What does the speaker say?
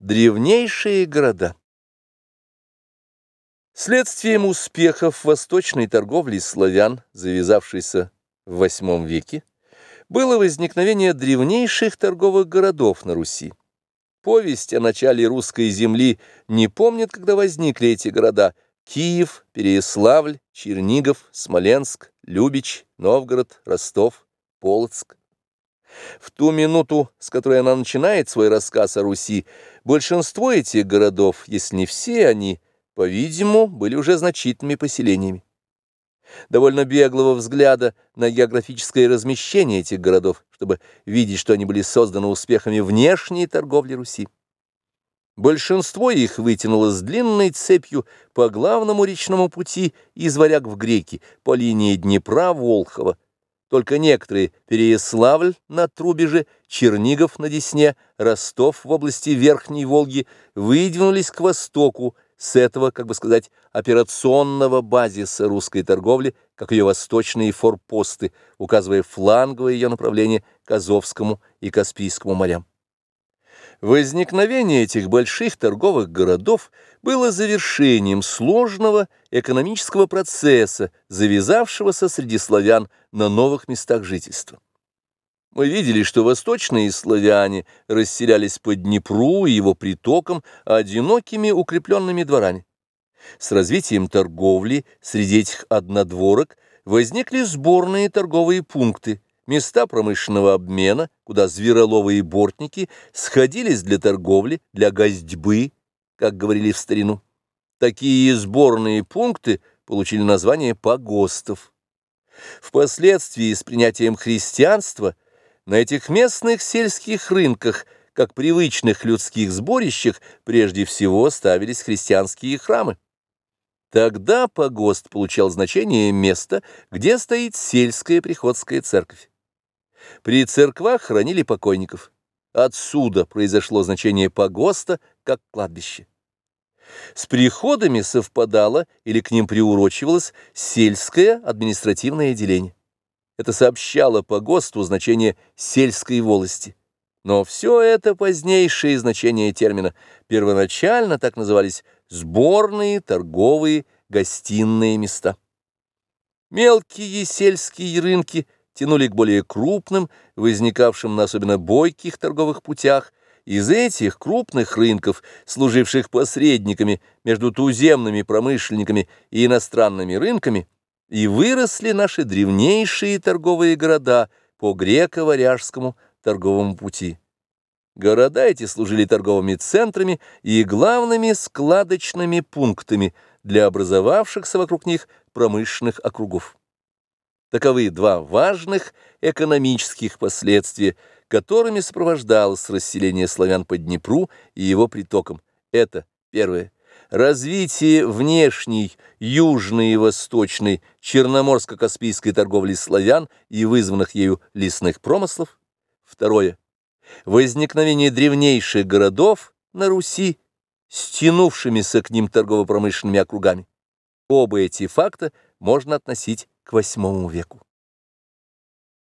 Древнейшие города Следствием успехов восточной торговли славян, завязавшейся в VIII веке, было возникновение древнейших торговых городов на Руси. Повесть о начале русской земли не помнит, когда возникли эти города – Киев, Переяславль, Чернигов, Смоленск, Любич, Новгород, Ростов, Полоцк. В ту минуту, с которой она начинает свой рассказ о Руси, большинство этих городов, если не все они, по-видимому, были уже значительными поселениями. Довольно беглого взгляда на географическое размещение этих городов, чтобы видеть, что они были созданы успехами внешней торговли Руси. Большинство их вытянуло с длинной цепью по главному речному пути из Варяг в Греки, по линии Днепра-Волхова, только некоторые – Переяславль на Трубеже, Чернигов на Десне, Ростов в области Верхней Волги – выдвинулись к востоку с этого, как бы сказать, операционного базиса русской торговли, как ее восточные форпосты, указывая фланговое ее направление к Азовскому и Каспийскому морям. Возникновение этих больших торговых городов было завершением сложного экономического процесса, завязавшегося среди славян на новых местах жительства. Мы видели, что восточные славяне расселялись по Днепру и его притокам одинокими укрепленными дворами. С развитием торговли среди этих однодворок возникли сборные торговые пункты – места промышленного обмена, куда звероловые бортники сходились для торговли, для гостьбы, как говорили в старину. Такие сборные пункты получили название погостов. Впоследствии с принятием христианства на этих местных сельских рынках, как привычных людских сборищах, прежде всего ставились христианские храмы. Тогда погост получал значение места, где стоит сельская приходская церковь. При церквах хоронили покойников. Отсюда произошло значение погоста как кладбище. С приходами совпадало или к ним приурочивалось сельское административное деление. Это сообщало по ГОСТу значение сельской волости. Но все это позднейшее значение термина. Первоначально так назывались сборные, торговые, гостиные места. Мелкие сельские рынки – тянули к более крупным, возникавшим на особенно бойких торговых путях, из этих крупных рынков, служивших посредниками между туземными промышленниками и иностранными рынками, и выросли наши древнейшие торговые города по греко-варяжскому торговому пути. Города эти служили торговыми центрами и главными складочными пунктами для образовавшихся вокруг них промышленных округов. Таковы два важных экономических последствия, которыми сопровождалось расселение славян по Днепру и его притокам. Это первое. Развитие внешней, южной и восточной черноморско-каспийской торговли славян и вызванных ею лесных промыслов. Второе. Возникновение древнейших городов на Руси, стянувшимися к ним торгово-промышленными округами. Оба эти факта можно относить к восьмому веку.